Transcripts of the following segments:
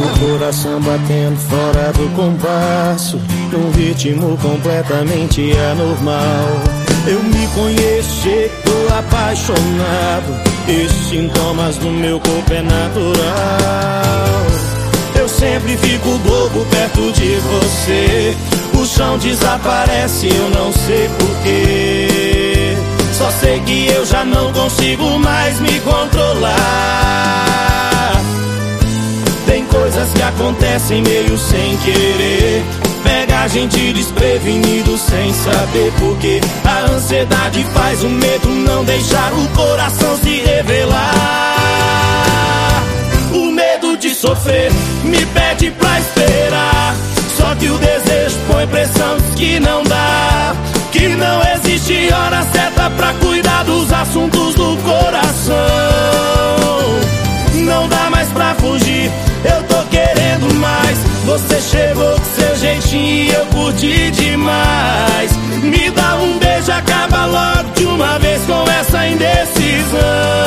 O coração batendo fora do compasso Num ritmo completamente anormal. Eu me conheço, tô apaixonado Esses sintomas do meu corpo é natural. Eu sempre fico bobo perto de você O chão desaparece, eu não sei porquê Só sei que eu já não consigo mais me controlar coisas que acontecem meio sem querer. Pega a gente desprevenido sem saber porquê. A ansiedade faz o medo não deixar o coração se revelar. O medo de sofrer me pede pra esperar. Só que o desejo põe pressão, que não dá. Que não existe hora certa pra cuidar dos assuntos do coração. Eu curti demais. Me dá um beijo, acaba logo de uma vez com essa indecisão.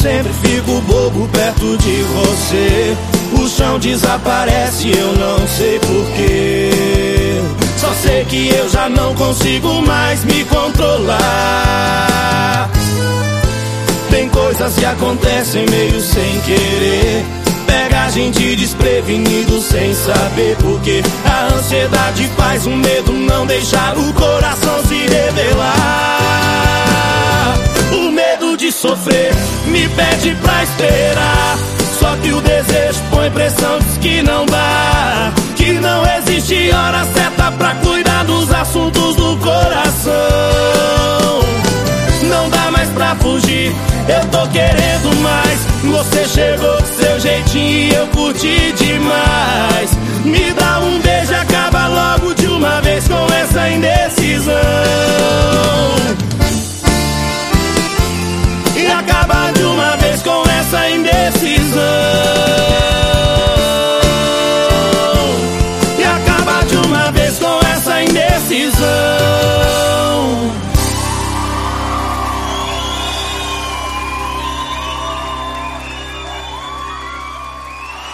sempre fico bobo perto de você. O chão desaparece, eu não sei porquê. Só sei que eu já não consigo mais me controlar. Tem coisas que acontecem meio sem querer. Pega a gente desprevenido sem saber porquê. A ansiedade faz um medo não deixar o coração se revelar. O medo de sofrer me pede pra esperar. Só que o desejo põe pressão, diz que não dá. Que não existe hora certa pra cuidar dos assuntos do coração. Não dá mais pra fugir, eu tô querendo mais. Você chegou do seu jeitinho e eu curti demais. Jesus.